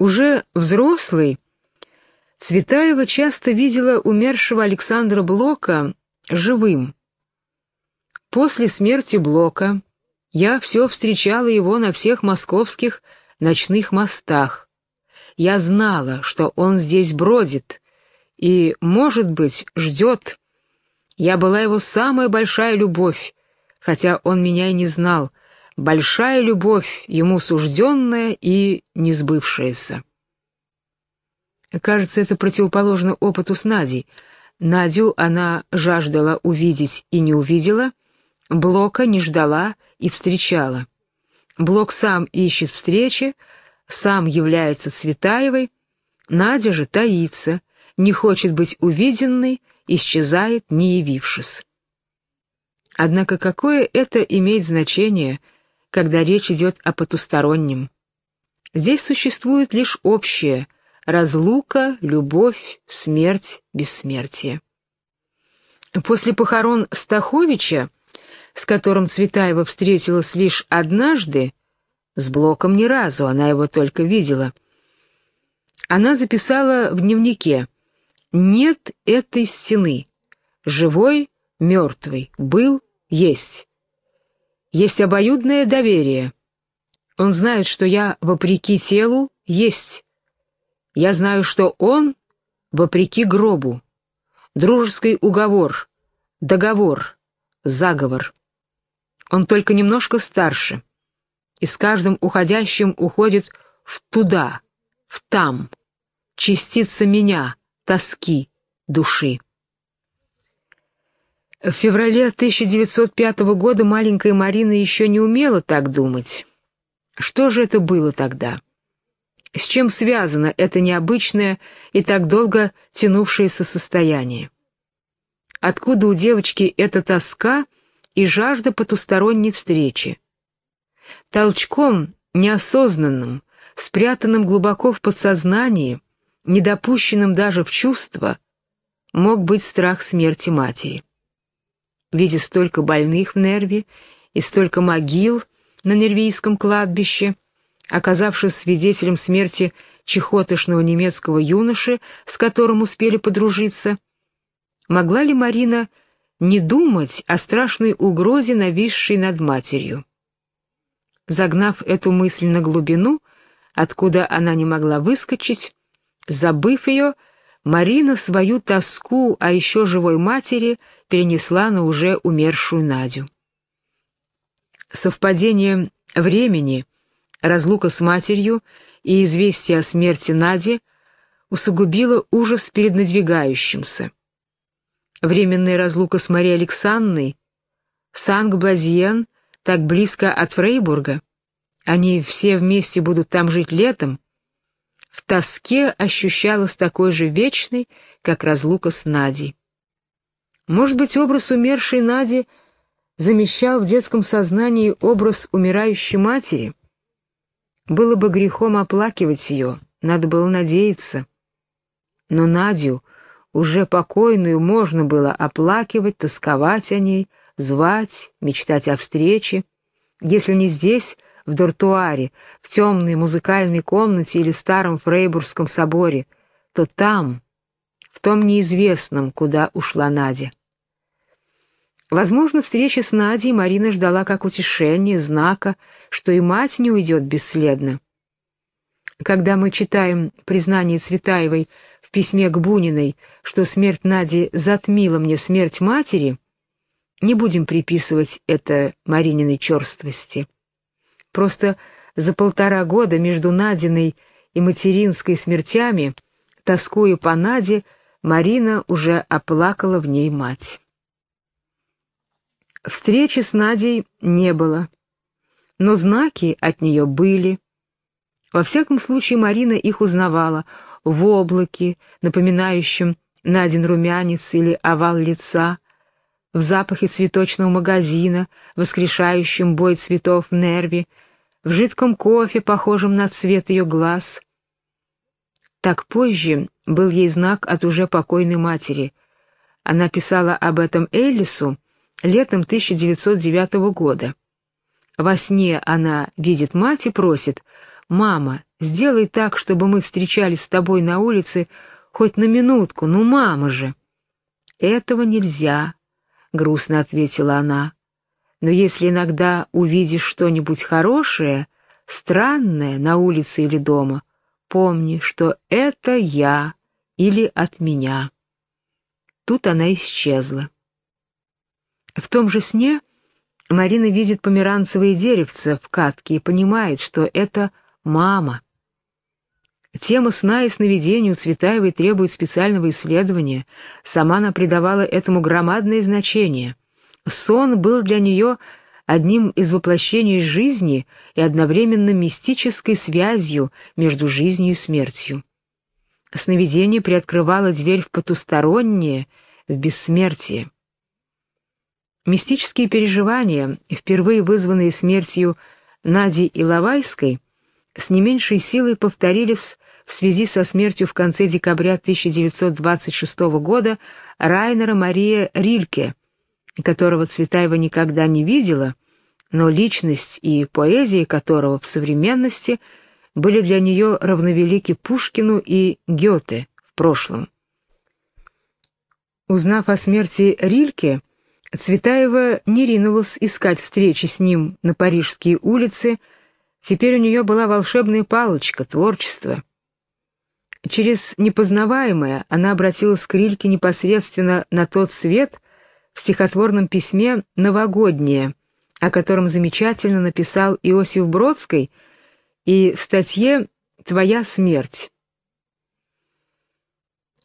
Уже взрослый, Цветаева часто видела умершего Александра Блока живым. После смерти Блока я все встречала его на всех московских ночных мостах. Я знала, что он здесь бродит и, может быть, ждет. Я была его самая большая любовь, хотя он меня и не знал. Большая любовь, ему сужденная и несбывшаяся. Кажется, это противоположно опыту с Надей. Надю она жаждала увидеть и не увидела, Блока не ждала и встречала. Блок сам ищет встречи, сам является Цветаевой, Надя же таится, не хочет быть увиденной, исчезает, не явившись. Однако какое это имеет значение, когда речь идет о потустороннем? Здесь существует лишь общее — разлука, любовь, смерть, бессмертие. После похорон Стаховича, с которым Цветаева встретилась лишь однажды, с Блоком ни разу, она его только видела, она записала в дневнике «Нет этой стены. Живой, мертвый, был, есть. Есть обоюдное доверие. Он знает, что я, вопреки телу, есть. Я знаю, что он, вопреки гробу, дружеский уговор, договор, заговор. Он только немножко старше, и с каждым уходящим уходит в туда, в там, частица меня, тоски, души. В феврале 1905 года маленькая Марина еще не умела так думать. Что же это было тогда? С чем связано это необычное и так долго тянувшееся состояние? Откуда у девочки эта тоска и жажда потусторонней встречи? Толчком, неосознанным, спрятанным глубоко в подсознании, недопущенным даже в чувство, мог быть страх смерти матери. Видя столько больных в нерве и столько могил на нервийском кладбище, оказавшись свидетелем смерти чехотошного немецкого юноши, с которым успели подружиться, могла ли Марина не думать о страшной угрозе, нависшей над матерью? Загнав эту мысль на глубину, откуда она не могла выскочить, забыв ее, Марина свою тоску о еще живой матери перенесла на уже умершую Надю. Совпадение времени — Разлука с матерью и известие о смерти Нади усугубило ужас перед надвигающимся. Временная разлука с Марией Александрой, Санк-Блазьен, так близко от Фрейбурга, они все вместе будут там жить летом, в тоске ощущалась такой же вечной, как разлука с Надей. Может быть, образ умершей Нади замещал в детском сознании образ умирающей матери — было бы грехом оплакивать ее, надо было надеяться. Но Надю, уже покойную, можно было оплакивать, тосковать о ней, звать, мечтать о встрече. Если не здесь, в дортуаре, в темной музыкальной комнате или старом Фрейбургском соборе, то там, в том неизвестном, куда ушла Надя. Возможно, встречи с Надей Марина ждала как утешение, знака, что и мать не уйдет бесследно. Когда мы читаем признание Цветаевой в письме к Буниной, что смерть Нади затмила мне смерть матери, не будем приписывать это Марининой черствости. Просто за полтора года между Надиной и материнской смертями, тоскуя по Наде, Марина уже оплакала в ней мать. Встречи с Надей не было, но знаки от нее были. Во всяком случае, Марина их узнавала в облаке, напоминающем Надин румянец или овал лица, в запахе цветочного магазина, воскрешающем бой цветов в нерве, в жидком кофе, похожем на цвет ее глаз. Так позже был ей знак от уже покойной матери. Она писала об этом Эллису, летом 1909 года. Во сне она видит мать и просит «Мама, сделай так, чтобы мы встречались с тобой на улице хоть на минутку, ну мама же!» «Этого нельзя», — грустно ответила она. «Но если иногда увидишь что-нибудь хорошее, странное на улице или дома, помни, что это я или от меня». Тут она исчезла. В том же сне Марина видит померанцевые деревца в катке и понимает, что это мама. Тема сна и сновидений у Цветаевой требует специального исследования. Сама она придавала этому громадное значение. Сон был для нее одним из воплощений жизни и одновременно мистической связью между жизнью и смертью. Сновидение приоткрывало дверь в потустороннее, в бессмертие. Мистические переживания, впервые вызванные смертью Нади Иловайской, с не меньшей силой повторились в связи со смертью в конце декабря 1926 года Райнера Мария Рильке, которого Цветаева никогда не видела, но личность и поэзия которого в современности были для нее равновелики Пушкину и Гёте в прошлом. Узнав о смерти Рильке, Цветаева не ринулась искать встречи с ним на парижские улицы, теперь у нее была волшебная палочка, творчество. Через непознаваемое она обратилась к Рильке непосредственно на тот свет в стихотворном письме «Новогоднее», о котором замечательно написал Иосиф Бродский, и в статье «Твоя смерть».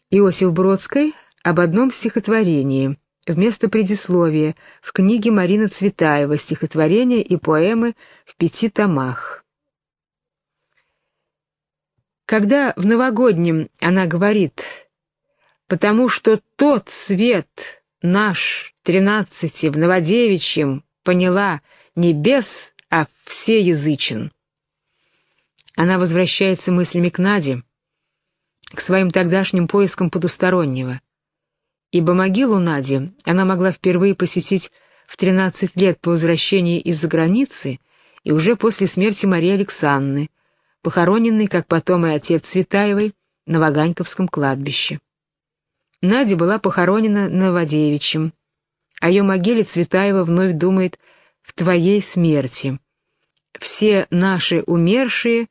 Иосиф Бродский об одном стихотворении, вместо предисловия, в книге Марины Цветаева «Стихотворения и поэмы в пяти томах». Когда в новогоднем она говорит «Потому что тот свет наш, тринадцати, в Новодевичьем, поняла не бес, а всеязычен», она возвращается мыслями к Наде, к своим тогдашним поискам потустороннего. Ибо могилу Нади она могла впервые посетить в 13 лет по возвращении из-за границы и уже после смерти Марии Александры, похороненной, как потом и отец Цветаевой, на Ваганьковском кладбище. Надя была похоронена Новодевичьем. О ее могиле Цветаева вновь думает «в твоей смерти». Все наши умершие,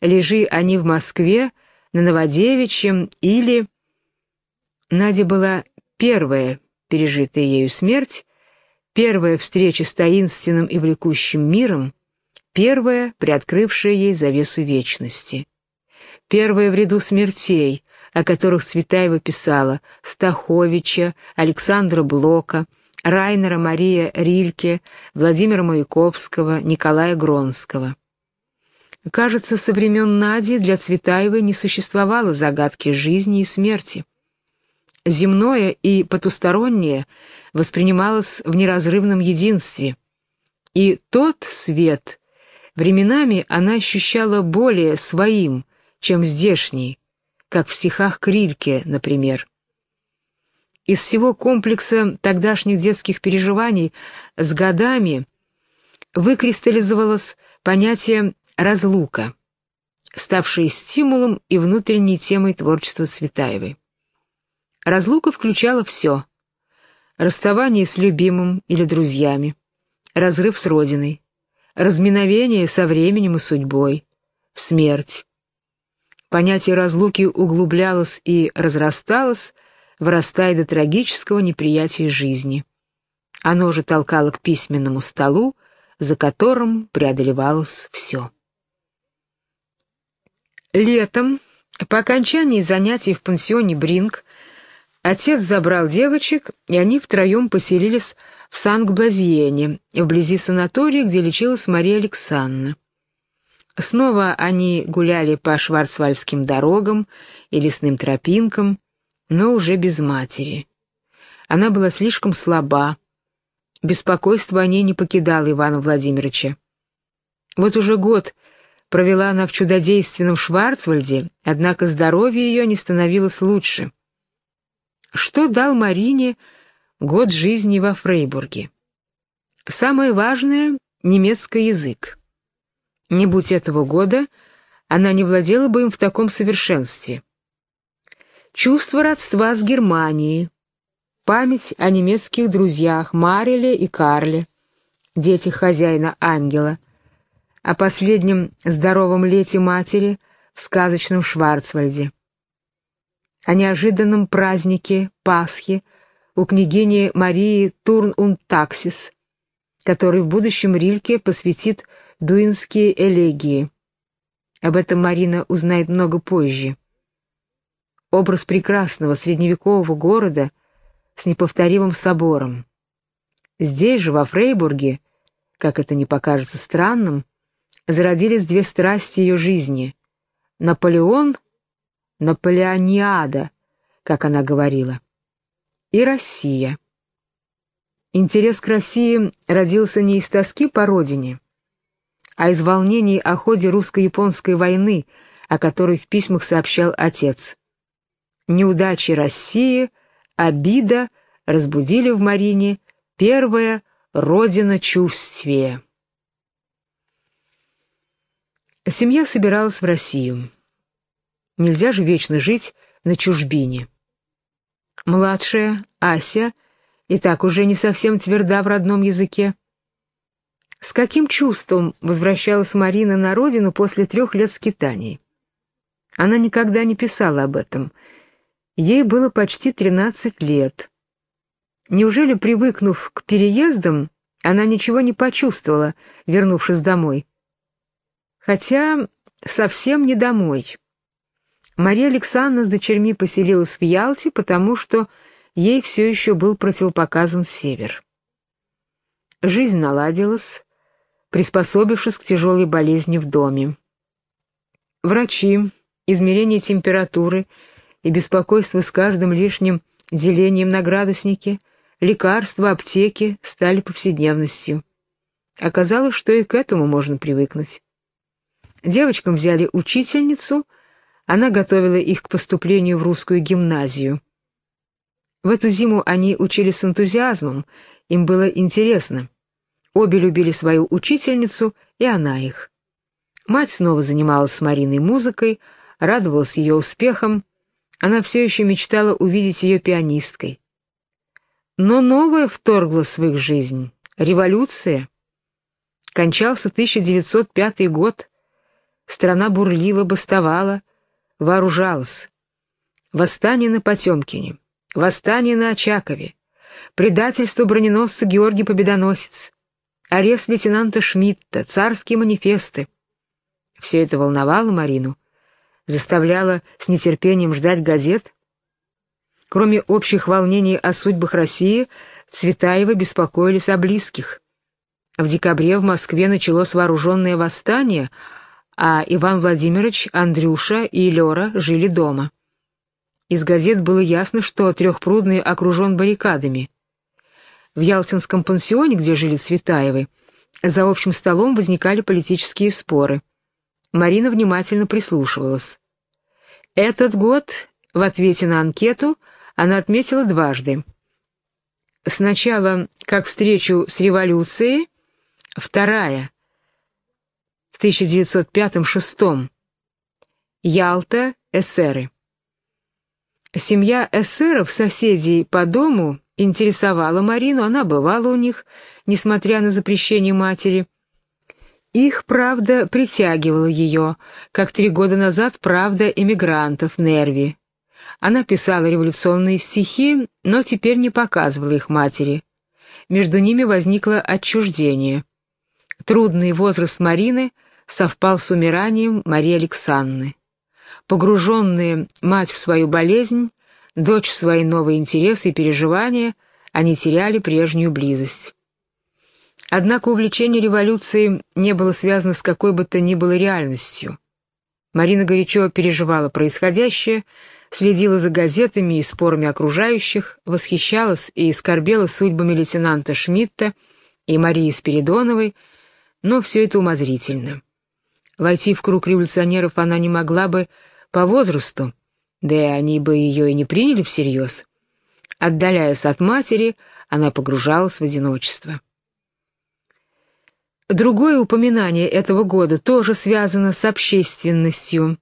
лежи они в Москве, на Новодевичьем или... Надя была первая пережитая ею смерть, первая встреча с таинственным и влекущим миром, первая, приоткрывшая ей завесу вечности. Первая в ряду смертей, о которых Цветаева писала Стаховича, Александра Блока, Райнера Мария Рильке, Владимира Маяковского, Николая Гронского. Кажется, со времен Нади для Цветаевой не существовало загадки жизни и смерти. Земное и потустороннее воспринималось в неразрывном единстве. И тот свет временами она ощущала более своим, чем здешний, как в стихах Крильке, например. Из всего комплекса тогдашних детских переживаний с годами выкристаллизовалось понятие «разлука», ставшее стимулом и внутренней темой творчества Цветаевой. Разлука включала все — расставание с любимым или друзьями, разрыв с родиной, разминовение со временем и судьбой, смерть. Понятие разлуки углублялось и разрасталось, вырастая до трагического неприятия жизни. Оно же толкало к письменному столу, за которым преодолевалось все. Летом, по окончании занятий в пансионе Бринг, Отец забрал девочек, и они втроем поселились в Санкт-Блазьене, вблизи санатория, где лечилась Мария Александровна. Снова они гуляли по шварцвальдским дорогам и лесным тропинкам, но уже без матери. Она была слишком слаба. Беспокойство о ней не покидало Ивана Владимировича. Вот уже год провела она в чудодейственном Шварцвальде, однако здоровье ее не становилось лучше. Что дал Марине год жизни во Фрейбурге? Самое важное — немецкий язык. Не будь этого года, она не владела бы им в таком совершенстве. Чувство родства с Германией, память о немецких друзьях Мариле и Карле, детях хозяина Ангела, о последнем здоровом лете матери в сказочном Шварцвальде, о неожиданном празднике Пасхи у княгини Марии Турн-und-Таксис, который в будущем Рильке посвятит дуинские элегии. Об этом Марина узнает много позже. Образ прекрасного средневекового города с неповторимым собором. Здесь же, во Фрейбурге, как это не покажется странным, зародились две страсти ее жизни — Наполеон, Наполеониада, как она говорила, и Россия. Интерес к России родился не из тоски по родине, а из волнений о ходе русско-японской войны, о которой в письмах сообщал отец. Неудачи России, обида разбудили в Марине первое родина чувствие. Семья собиралась в Россию. Нельзя же вечно жить на чужбине. Младшая, Ася, и так уже не совсем тверда в родном языке. С каким чувством возвращалась Марина на родину после трех лет скитаний? Она никогда не писала об этом. Ей было почти 13 лет. Неужели, привыкнув к переездам, она ничего не почувствовала, вернувшись домой? Хотя совсем не домой. Мария Александровна с дочерьми поселилась в Ялте, потому что ей все еще был противопоказан север. Жизнь наладилась, приспособившись к тяжелой болезни в доме. Врачи, измерение температуры и беспокойство с каждым лишним делением на градуснике, лекарства, аптеки стали повседневностью. Оказалось, что и к этому можно привыкнуть. Девочкам взяли учительницу, она готовила их к поступлению в русскую гимназию. В эту зиму они учились с энтузиазмом, им было интересно. Обе любили свою учительницу, и она их. Мать снова занималась с Мариной музыкой, радовалась ее успехам, она все еще мечтала увидеть ее пианисткой. Но новое вторглось в их жизнь — революция. Кончался 1905 год, Страна бурлила, бастовала, вооружалась. Восстание на Потемкине, восстание на Очакове, предательство броненосца Георгий Победоносец, арест лейтенанта Шмидта, царские манифесты. Все это волновало Марину, заставляло с нетерпением ждать газет. Кроме общих волнений о судьбах России, Цветаева беспокоились о близких. В декабре в Москве началось вооруженное восстание — а Иван Владимирович, Андрюша и Лера жили дома. Из газет было ясно, что Трехпрудный окружен баррикадами. В Ялтинском пансионе, где жили Цветаевы, за общим столом возникали политические споры. Марина внимательно прислушивалась. Этот год, в ответе на анкету, она отметила дважды. Сначала как встречу с революцией, вторая — 1905-6. Ялта, эсеры. Семья эсеров, соседей по дому, интересовала Марину, она бывала у них, несмотря на запрещение матери. Их правда притягивала ее, как три года назад правда эмигрантов Нерви. Она писала революционные стихи, но теперь не показывала их матери. Между ними возникло отчуждение. Трудный возраст Марины совпал с умиранием Марии Александры. Погруженные мать в свою болезнь, дочь в свои новые интересы и переживания, они теряли прежнюю близость. Однако увлечение революцией не было связано с какой бы то ни было реальностью. Марина горячо переживала происходящее, следила за газетами и спорами окружающих, восхищалась и скорбела судьбами лейтенанта Шмидта и Марии Спиридоновой, но все это умозрительно. Войти в круг революционеров она не могла бы по возрасту, да и они бы ее и не приняли всерьез. Отдаляясь от матери, она погружалась в одиночество. Другое упоминание этого года тоже связано с общественностью.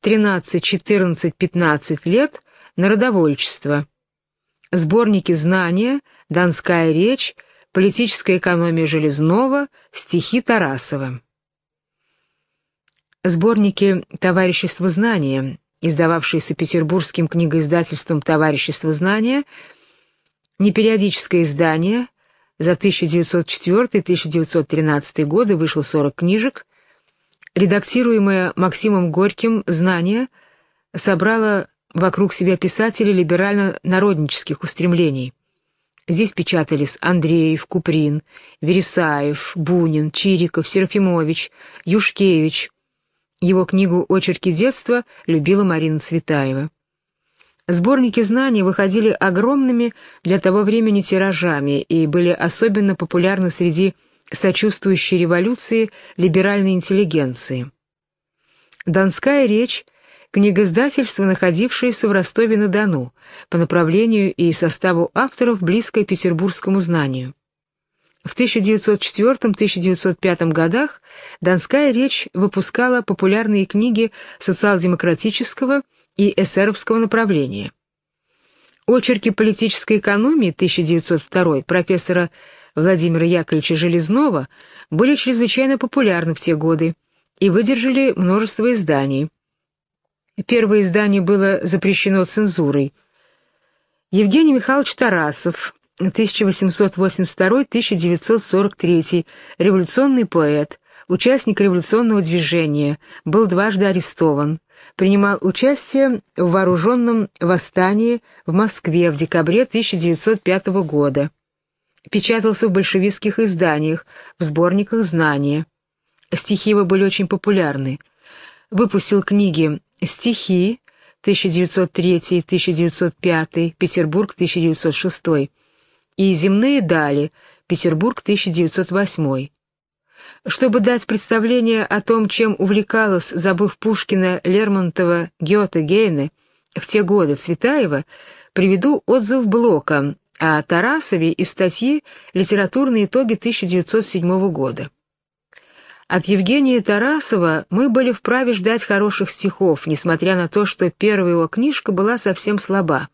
13, 14, 15 лет народовольчество. Сборники знания, Донская речь, политическая экономия Железного, стихи Тарасова. Сборники «Товарищество знания», издававшиеся Петербургским книгоиздательством «Товарищество знания», непериодическое издание, за 1904-1913 годы вышло 40 книжек, редактируемое Максимом Горьким «Знание» собрало вокруг себя писателей либерально-народнических устремлений. Здесь печатались Андреев, Куприн, Вересаев, Бунин, Чириков, Серафимович, Юшкевич. Его книгу «Очерки детства» любила Марина Цветаева. Сборники знаний выходили огромными для того времени тиражами и были особенно популярны среди сочувствующей революции либеральной интеллигенции. Донская речь — книгоиздательство, находившееся в Ростове-на-Дону, по направлению и составу авторов, близкое петербургскому знанию. В 1904-1905 годах Донская речь выпускала популярные книги социал-демократического и эсеровского направления. Очерки политической экономии 1902 профессора Владимира Яковлевича Железнова были чрезвычайно популярны в те годы и выдержали множество изданий. Первое издание было запрещено цензурой. Евгений Михайлович Тарасов, 1882-1943, революционный поэт, участник революционного движения, был дважды арестован, принимал участие в вооруженном восстании в Москве в декабре 1905 года. Печатался в большевистских изданиях, в сборниках «Знания». Стихи его были очень популярны. Выпустил книги «Стихи» 1903-1905, Петербург 1906 и «Земные дали», Петербург 1908. Чтобы дать представление о том, чем увлекалась, забыв Пушкина, Лермонтова, Гёте, Гейне в те годы Цветаева, приведу отзыв Блока о Тарасове из статьи «Литературные итоги 1907 года». От Евгения Тарасова мы были вправе ждать хороших стихов, несмотря на то, что первая его книжка была совсем слаба.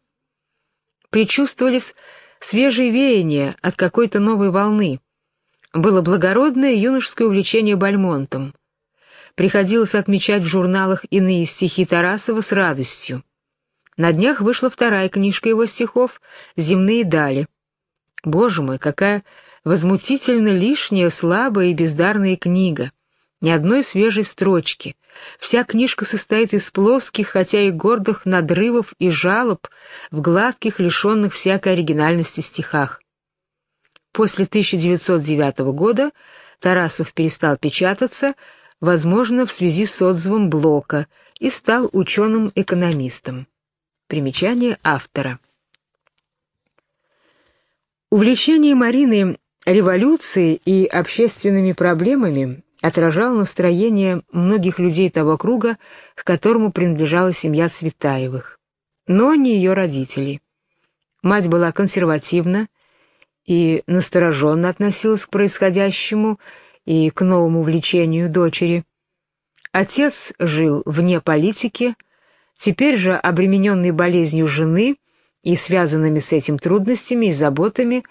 Причувствовались свежие веяния от какой-то новой волны. Было благородное юношеское увлечение Бальмонтом. Приходилось отмечать в журналах иные стихи Тарасова с радостью. На днях вышла вторая книжка его стихов «Земные дали». Боже мой, какая возмутительно лишняя, слабая и бездарная книга. Ни одной свежей строчки. Вся книжка состоит из плоских, хотя и гордых надрывов и жалоб в гладких, лишенных всякой оригинальности стихах. После 1909 года Тарасов перестал печататься, возможно, в связи с отзывом Блока, и стал ученым-экономистом. Примечание автора. Увлечение Марины революцией и общественными проблемами отражал настроение многих людей того круга, к которому принадлежала семья Цветаевых, но не ее родителей. Мать была консервативна и настороженно относилась к происходящему и к новому влечению дочери. Отец жил вне политики, теперь же, обремененный болезнью жены и связанными с этим трудностями и заботами,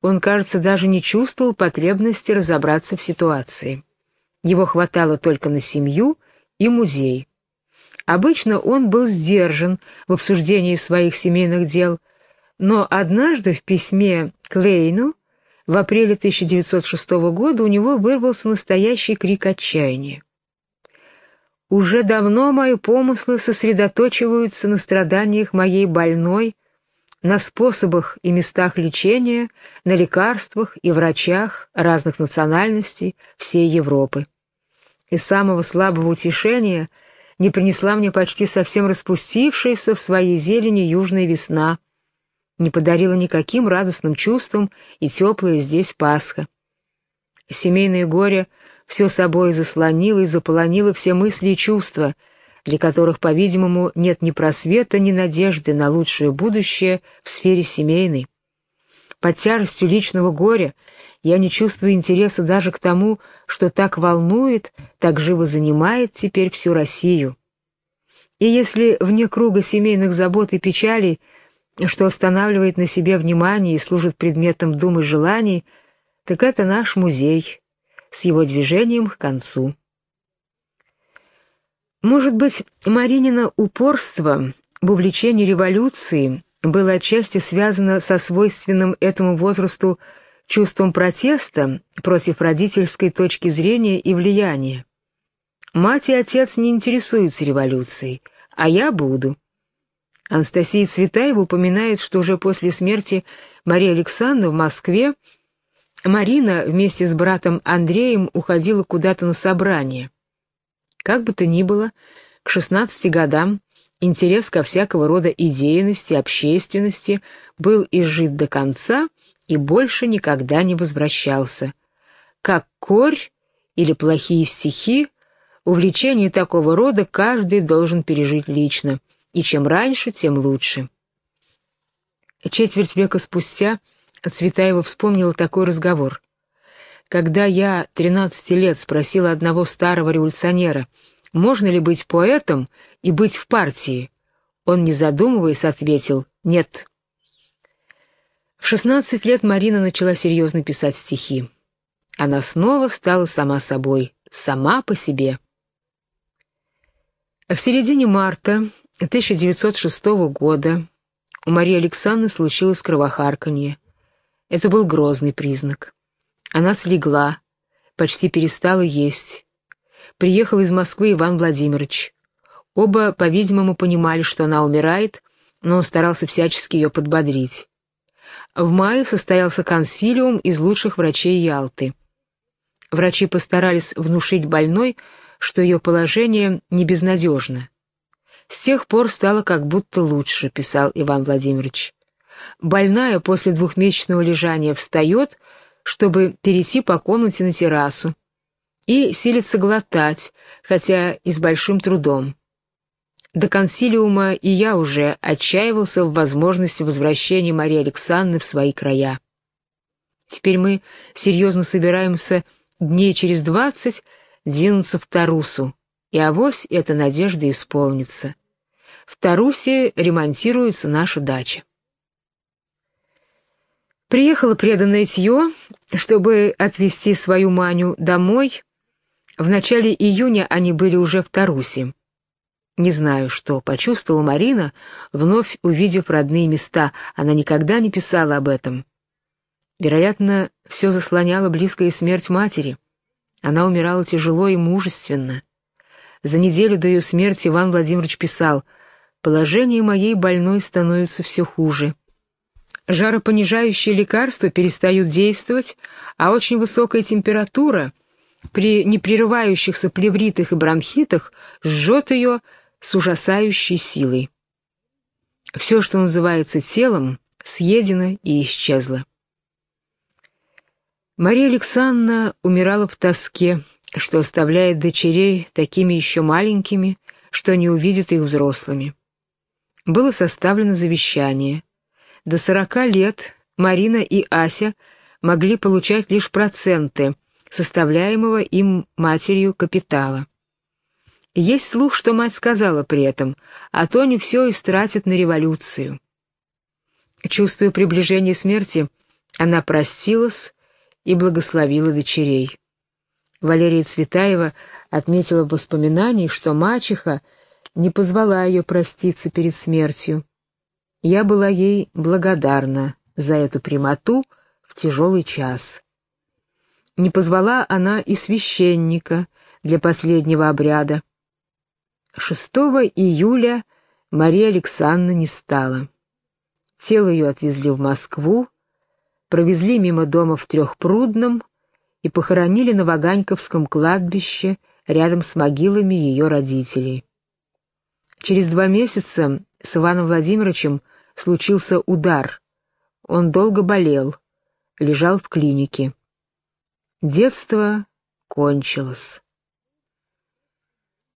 он, кажется, даже не чувствовал потребности разобраться в ситуации. Его хватало только на семью и музей. Обычно он был сдержан в обсуждении своих семейных дел, но однажды в письме Клейну в апреле 1906 года у него вырвался настоящий крик отчаяния. «Уже давно мои помыслы сосредоточиваются на страданиях моей больной, на способах и местах лечения, на лекарствах и врачах разных национальностей всей Европы. Из самого слабого утешения не принесла мне почти совсем распустившаяся в своей зелени южная весна, не подарила никаким радостным чувствам и теплая здесь Пасха. Семейное горе все собой заслонило и заполонило все мысли и чувства — для которых, по-видимому, нет ни просвета, ни надежды на лучшее будущее в сфере семейной. Под тяжестью личного горя я не чувствую интереса даже к тому, что так волнует, так живо занимает теперь всю Россию. И если вне круга семейных забот и печалей, что останавливает на себе внимание и служит предметом дум и желаний, так это наш музей с его движением к концу. Может быть, Маринина упорство в увлечении революции было отчасти связано со свойственным этому возрасту чувством протеста против родительской точки зрения и влияния. Мать и отец не интересуются революцией, а я буду. Анастасия Цветаева упоминает, что уже после смерти Марии Александровны в Москве Марина вместе с братом Андреем уходила куда-то на собрание. Как бы то ни было, к 16 годам интерес ко всякого рода идейности, общественности был изжит до конца и больше никогда не возвращался. Как корь или плохие стихи, увлечение такого рода каждый должен пережить лично, и чем раньше, тем лучше. Четверть века спустя Цветаева вспомнила такой разговор. Когда я 13 лет спросила одного старого революционера, можно ли быть поэтом и быть в партии, он, не задумываясь, ответил «нет». В 16 лет Марина начала серьезно писать стихи. Она снова стала сама собой, сама по себе. В середине марта 1906 года у Марии Александровны случилось кровохарканье. Это был грозный признак. Она слегла, почти перестала есть. Приехал из Москвы Иван Владимирович. Оба, по-видимому, понимали, что она умирает, но он старался всячески ее подбодрить. В мае состоялся консилиум из лучших врачей Ялты. Врачи постарались внушить больной, что ее положение не безнадежно. С тех пор стало как будто лучше, писал Иван Владимирович. Больная после двухмесячного лежания встает, чтобы перейти по комнате на террасу, и силится глотать, хотя и с большим трудом. До консилиума и я уже отчаивался в возможности возвращения Марии Александры в свои края. Теперь мы серьезно собираемся дней через двадцать двинуться в Тарусу, и авось эта надежда исполнится. В Тарусе ремонтируется наша дача. Приехала преданная Тьё, чтобы отвезти свою Маню домой. В начале июня они были уже в Тарусе. Не знаю, что почувствовала Марина, вновь увидев родные места. Она никогда не писала об этом. Вероятно, все заслоняла близкая смерть матери. Она умирала тяжело и мужественно. За неделю до ее смерти Иван Владимирович писал «Положение моей больной становится все хуже». Жаропонижающие лекарства перестают действовать, а очень высокая температура при непрерывающихся плевритах и бронхитах жжет ее с ужасающей силой. Все, что называется телом, съедено и исчезло. Мария Александровна умирала в тоске, что оставляет дочерей такими еще маленькими, что не увидят их взрослыми. Было составлено завещание — до сорока лет Марина и Ася могли получать лишь проценты составляемого им матерью капитала. Есть слух, что мать сказала при этом, а то они все истратят на революцию. Чувствуя приближение смерти, она простилась и благословила дочерей. Валерия Цветаева отметила в воспоминании, что мачеха не позвала ее проститься перед смертью, я была ей благодарна за эту прямоту в тяжелый час. Не позвала она и священника для последнего обряда. 6 июля Мария Александровна не стала. Тело ее отвезли в Москву, провезли мимо дома в Трехпрудном и похоронили на Ваганьковском кладбище рядом с могилами ее родителей. Через два месяца с Иваном Владимировичем случился удар. Он долго болел, лежал в клинике. Детство кончилось.